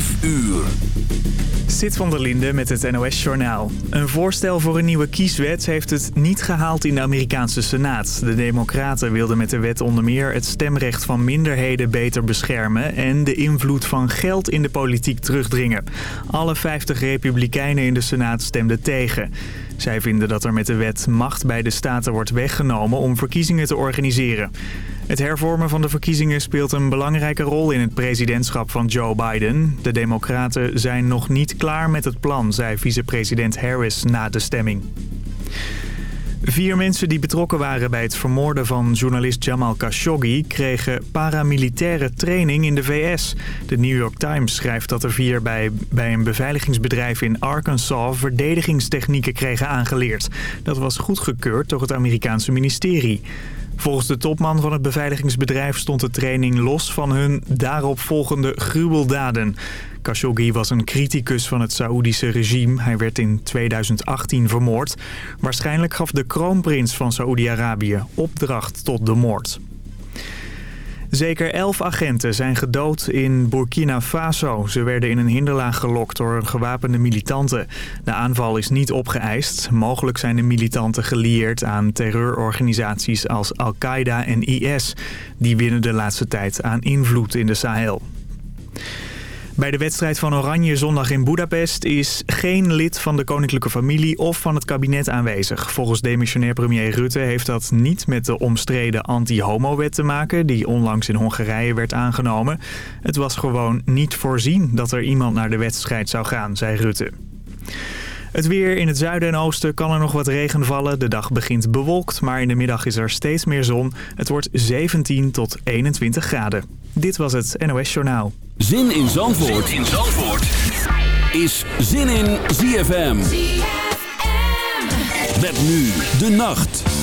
5 uur. Zit van der Linde met het NOS-journaal. Een voorstel voor een nieuwe kieswet heeft het niet gehaald in de Amerikaanse Senaat. De democraten wilden met de wet onder meer het stemrecht van minderheden beter beschermen... en de invloed van geld in de politiek terugdringen. Alle 50 republikeinen in de Senaat stemden tegen. Zij vinden dat er met de wet macht bij de staten wordt weggenomen om verkiezingen te organiseren. Het hervormen van de verkiezingen speelt een belangrijke rol in het presidentschap van Joe Biden. De democraten zijn nog niet klaar met het plan, zei vicepresident Harris na de stemming. Vier mensen die betrokken waren bij het vermoorden van journalist Jamal Khashoggi... kregen paramilitaire training in de VS. De New York Times schrijft dat er vier bij, bij een beveiligingsbedrijf in Arkansas... verdedigingstechnieken kregen aangeleerd. Dat was goedgekeurd door het Amerikaanse ministerie. Volgens de topman van het beveiligingsbedrijf stond de training los van hun daaropvolgende gruweldaden. Khashoggi was een criticus van het Saoedische regime. Hij werd in 2018 vermoord. Waarschijnlijk gaf de kroonprins van Saoedi-Arabië opdracht tot de moord. Zeker elf agenten zijn gedood in Burkina Faso. Ze werden in een hinderlaag gelokt door gewapende militanten. De aanval is niet opgeëist. Mogelijk zijn de militanten gelieerd aan terreurorganisaties als Al-Qaeda en IS. Die winnen de laatste tijd aan invloed in de Sahel. Bij de wedstrijd van Oranje zondag in Budapest is geen lid van de koninklijke familie of van het kabinet aanwezig. Volgens demissionair premier Rutte heeft dat niet met de omstreden anti-homo-wet te maken die onlangs in Hongarije werd aangenomen. Het was gewoon niet voorzien dat er iemand naar de wedstrijd zou gaan, zei Rutte. Het weer in het zuiden en oosten kan er nog wat regen vallen. De dag begint bewolkt, maar in de middag is er steeds meer zon. Het wordt 17 tot 21 graden. Dit was het NOS Journaal. Zin in Zandvoort, zin in Zandvoort. is Zin in ZFM. ZFM. Met nu de nacht.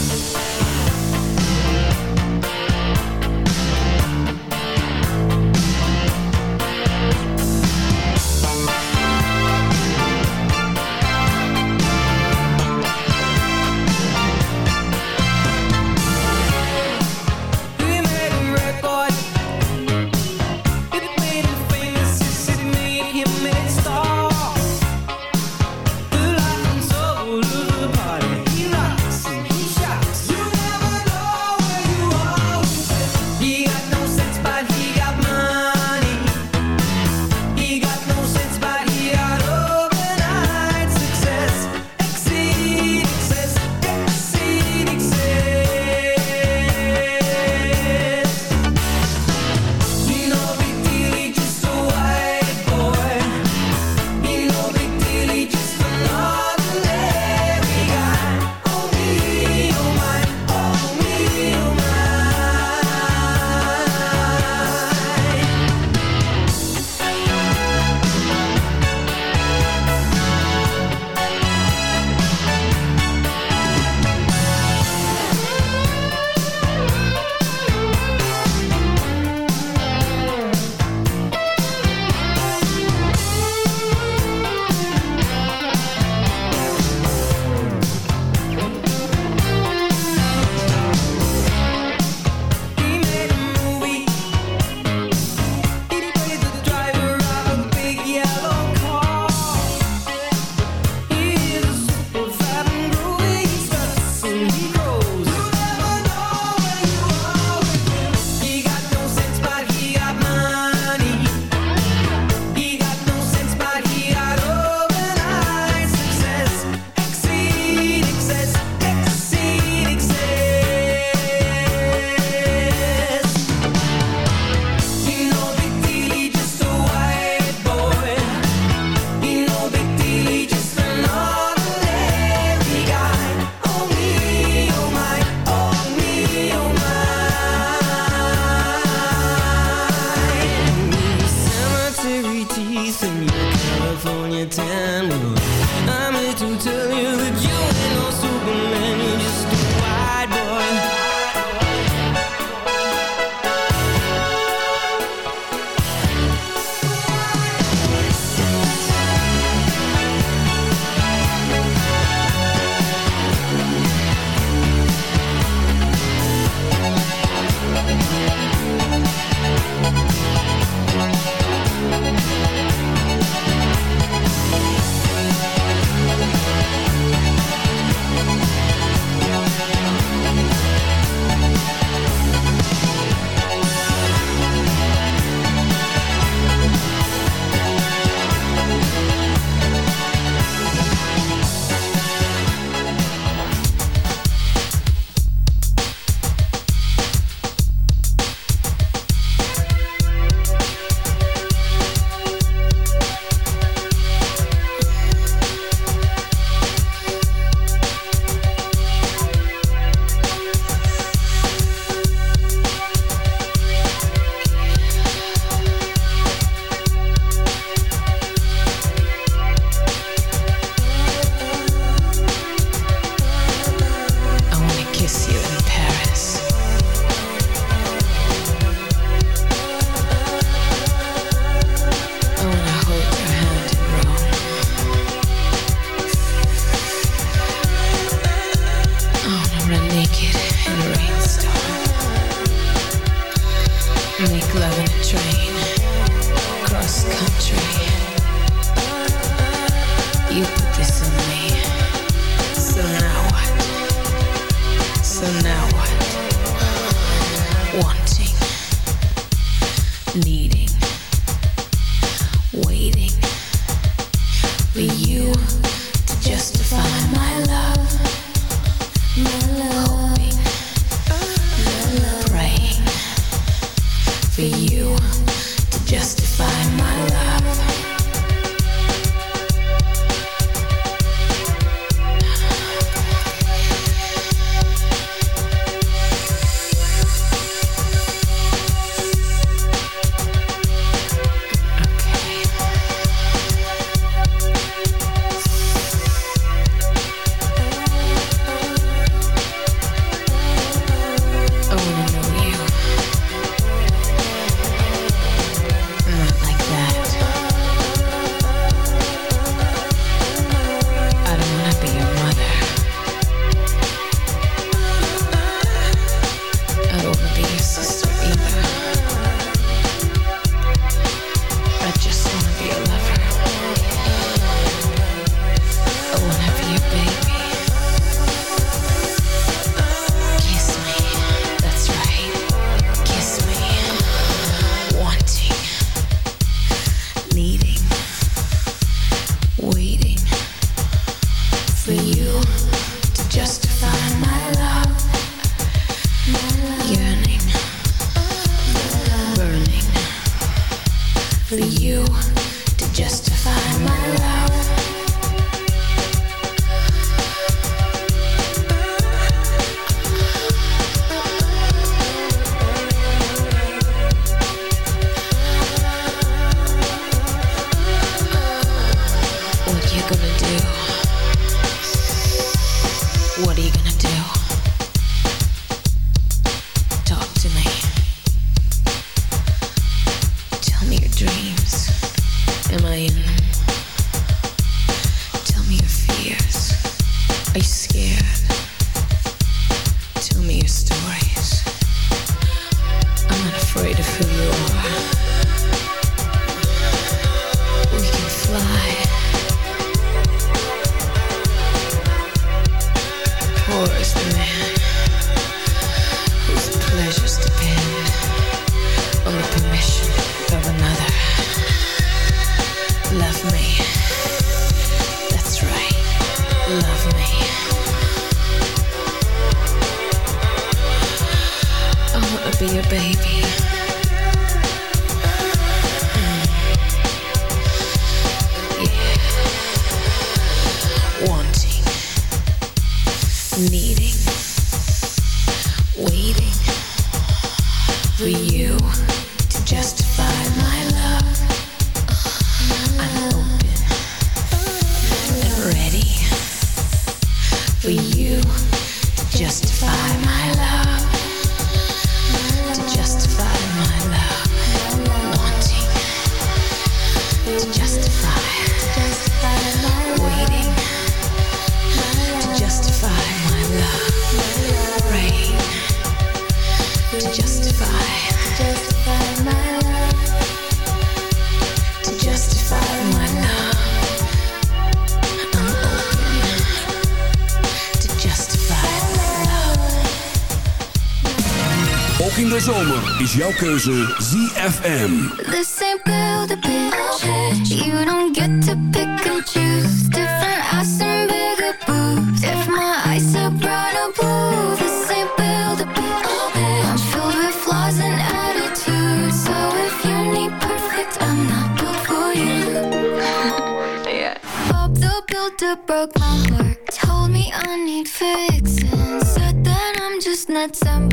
for you to just is jouw keuze ZFM. This ain't build a bitch. You don't get to pick and choose. Different ass and bigger boobs. If my eyes are brown or blue. This ain't build a bitch. I'm filled with flaws and attitudes. So if you need perfect, I'm not built for you. Yeah. Bob the Builder broke my heart. Told me I need fixing. Said that I'm just nuts and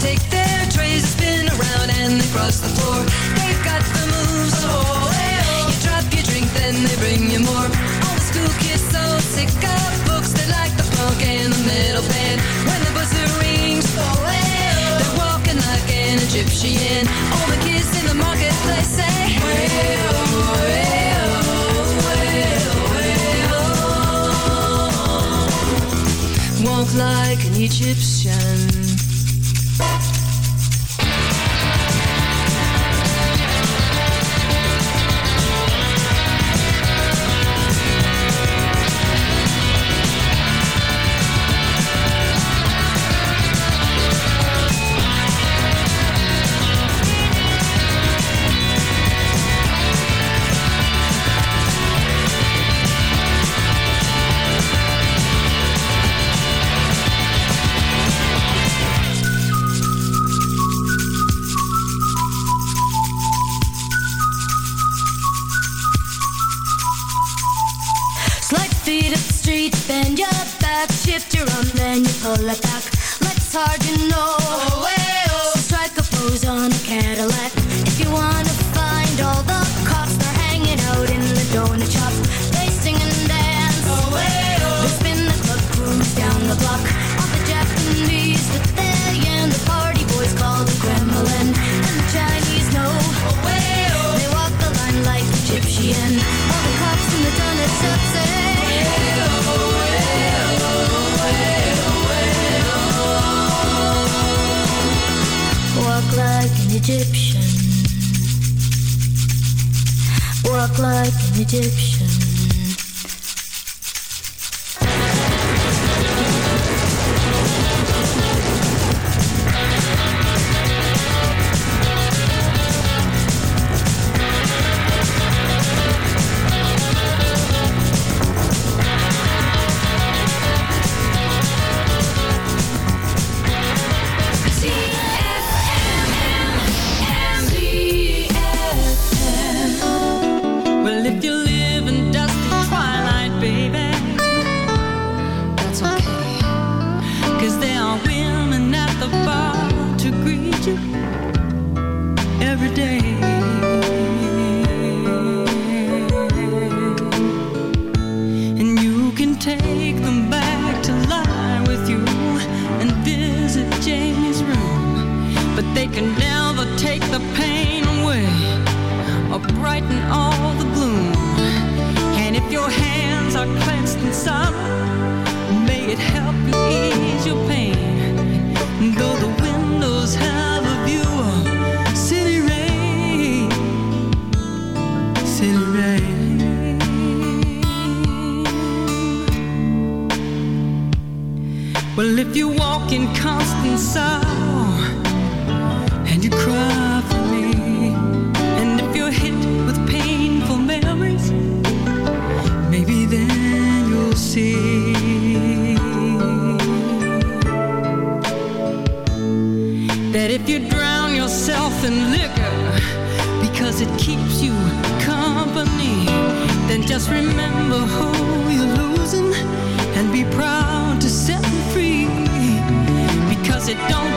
take their trays and spin around and they cross the floor. They've got the moves, oh. You drop your drink, then they bring you more. All the school kids so sick of books, they like the punk and the metal band. When the buzzer rings, oh. They're walking like an Egyptian. All the kids in the marketplace say. Walk like an Egyptian attack. Let's harden to know. rock like an Egyptian. said, don't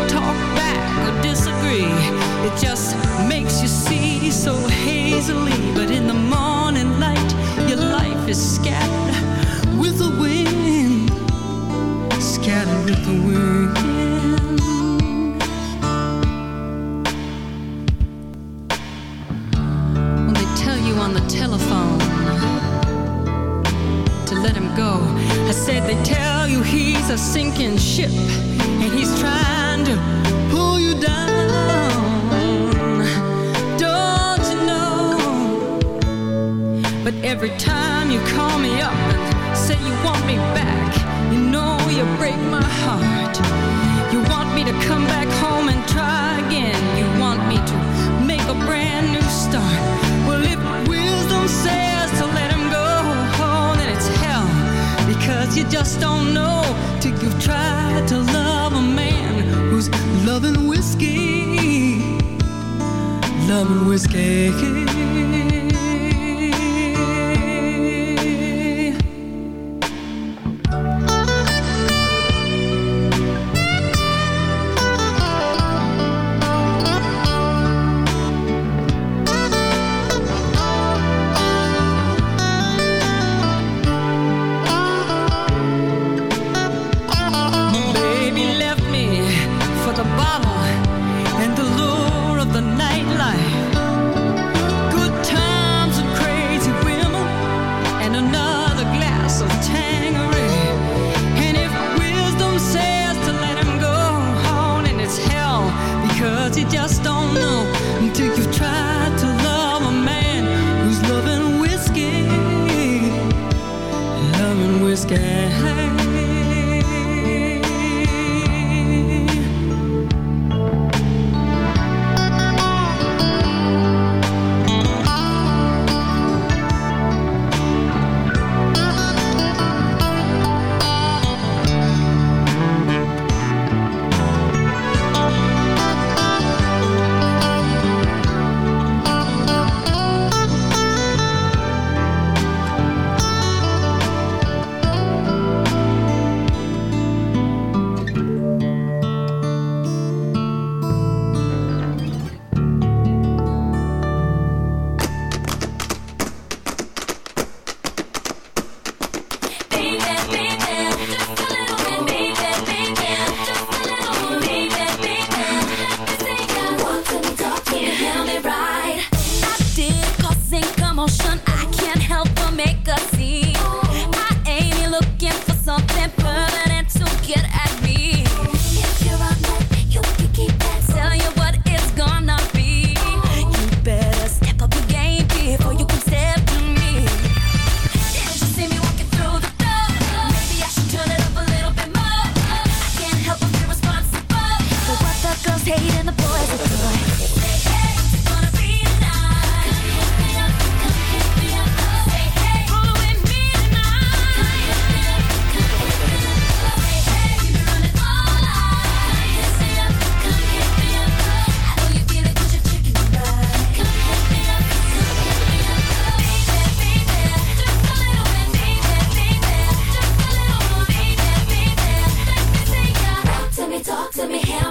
Tell to me, help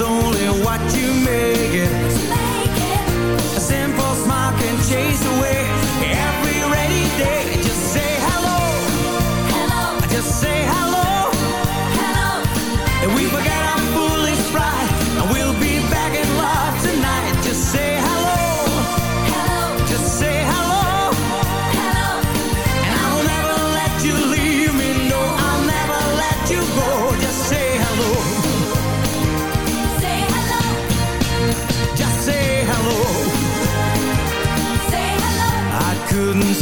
is only what you make it. Make it. A simple smile can chase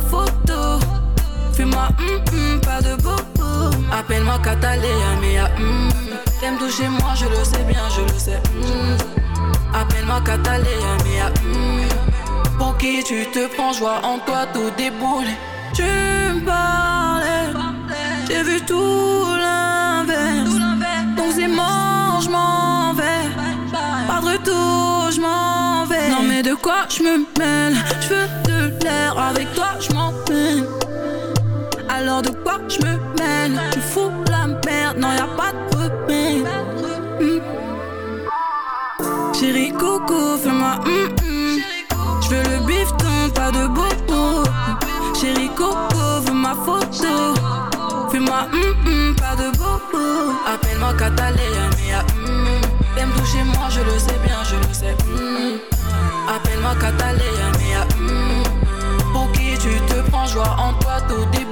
photo. Fais-moi pas de bobo. Appelle-moi Catalina, mea mm. T'aimes toucher moi, je le sais bien, je le sais. Mm. Appelle-moi Catalina, mea mm. Pour qui tu te prends, joie en toi tout déboule. Tu me parlais, j'ai vu tout l'inverse. Donc c'est mort, je vais. Pas de retour, je vais de quoi je me mêle? Je veux de l'air avec toi, je m'emmène. Alors de quoi je me mêle? Tu fous la merde, non y'a pas de remède. Hmm. Chérie coco, fais-moi hum mm, mm. Je veux le bifton, pas de bobo. Chérie coco, veux ma photo. Fais-moi hum mm, pas de bobo. Appelle-moi Catalina, mais hum. T'aimes toucher moi, je le sais bien, je le sais. Appelle-moi Catalina, mais à, hmm, hmm. pour qui tu te prends joie en toi tout début.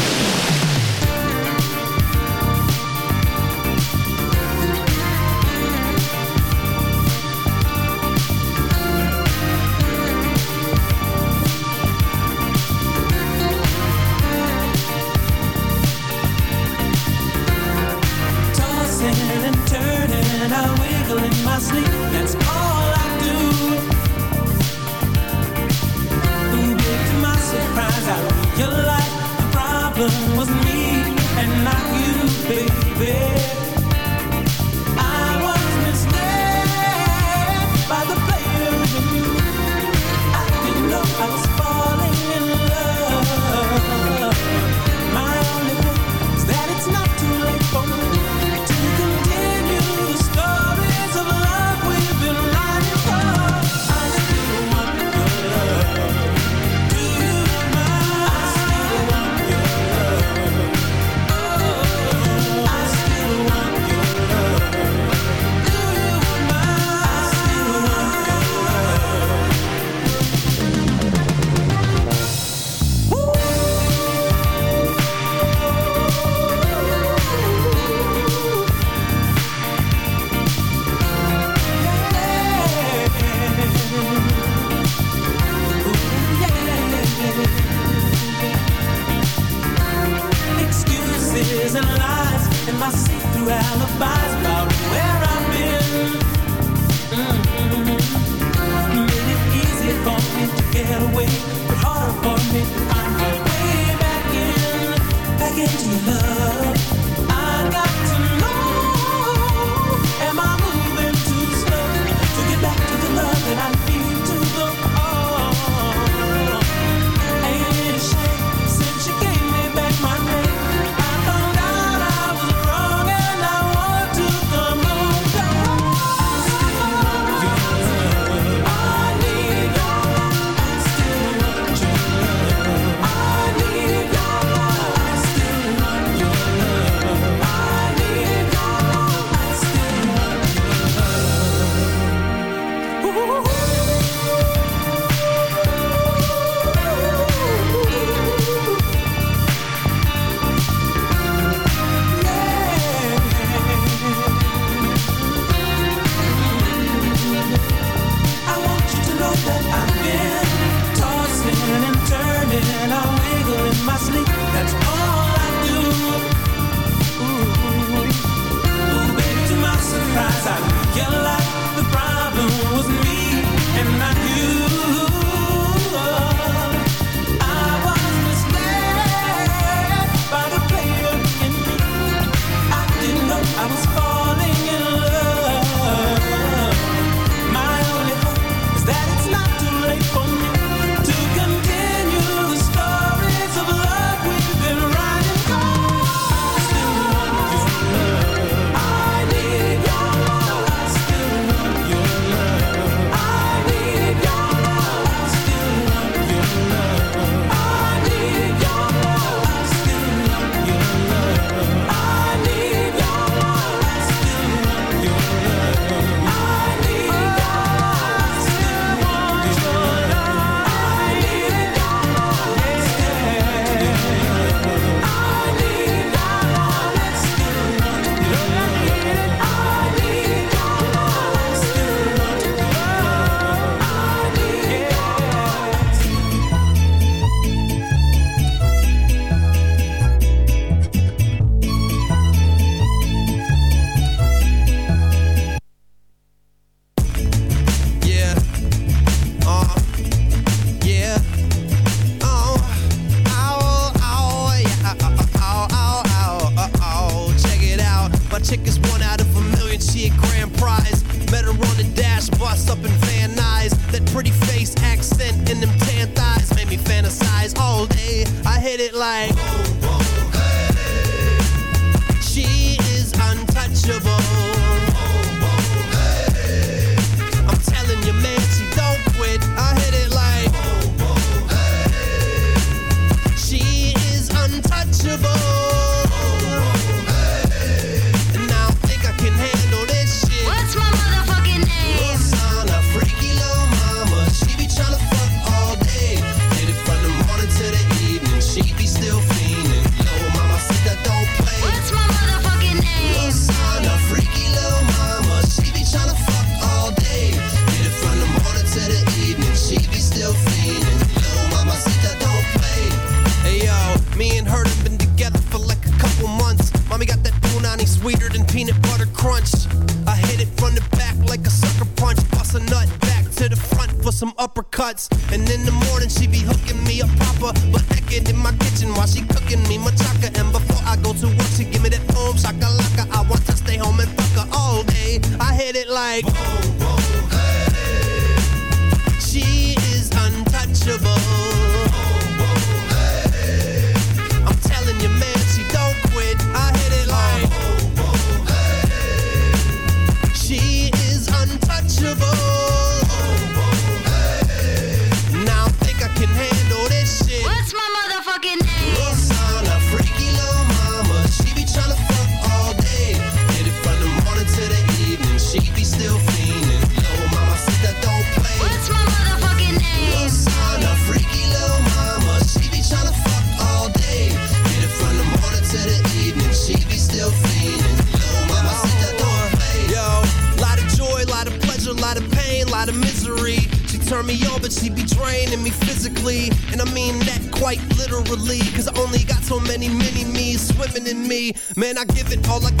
Man, I give it all I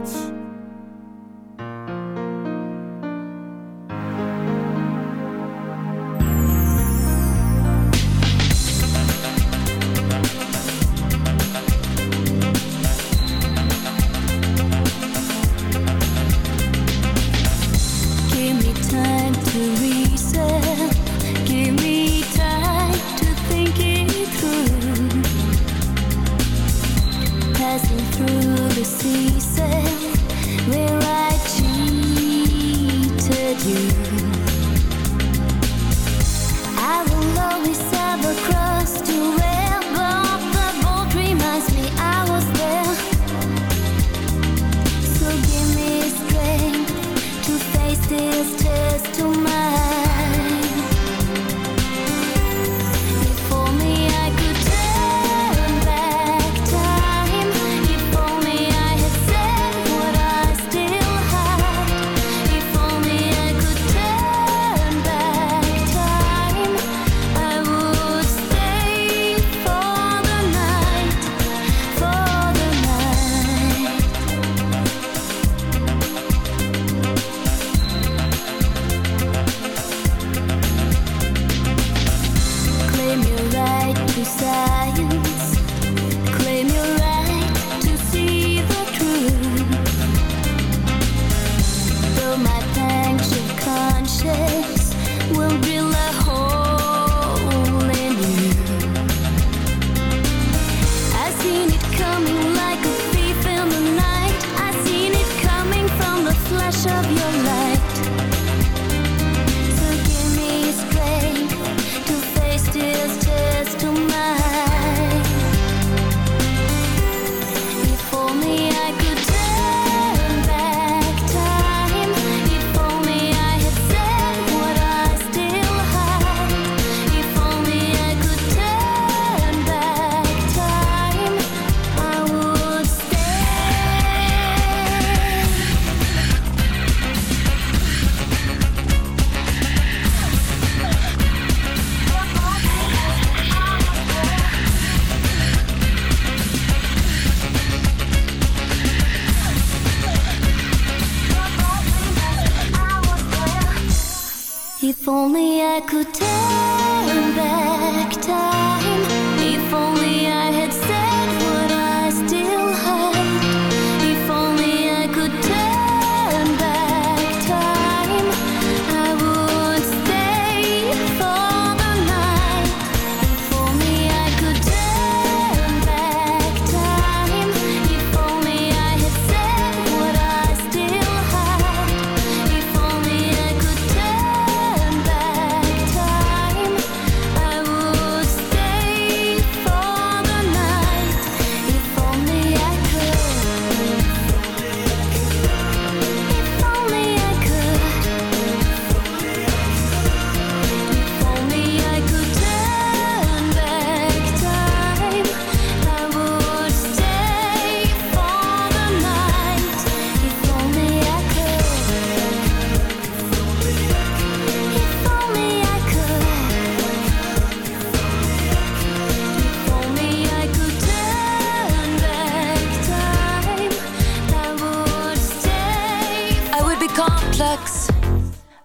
coming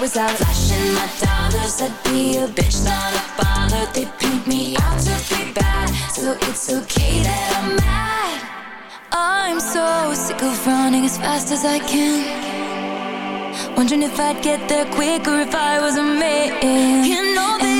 was out. Flashing my dollars, I'd be a bitch, not a bother. They paint me out to be bad So it's okay that I'm mad. I'm so sick of running as fast as I can. Wondering if I'd get there quick or if I was a man. You know that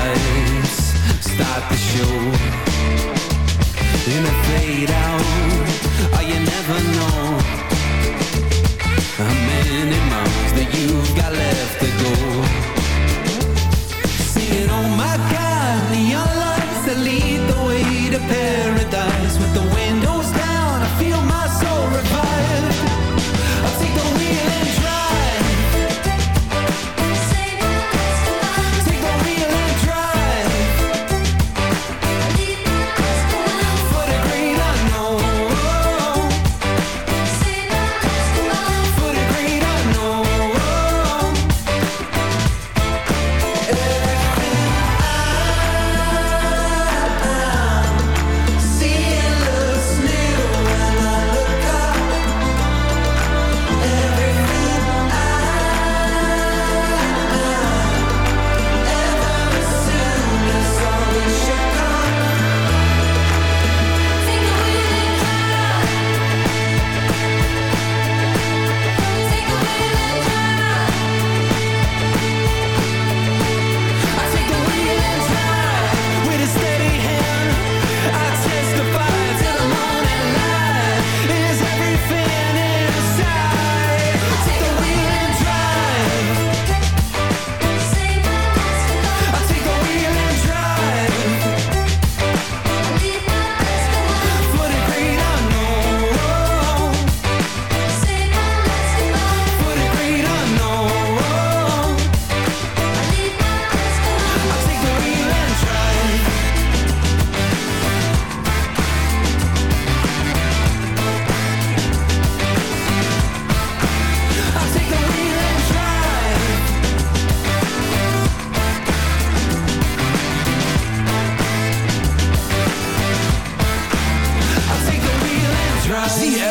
lights start the show. In a fade out, oh you never know How many miles that you've got left to go. Singing, oh my God, neon lights that lead the way to paradise.